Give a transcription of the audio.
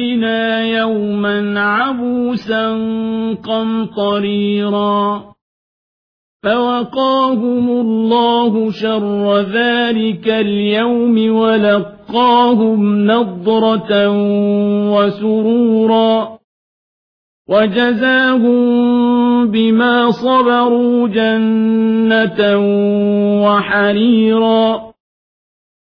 ربنا يوما عبوسا قمطريرا فوقاهم الله شر ذلك اليوم ولقاهم نضرة وسرورا وجزاهم بما صبروا جنة وحريرا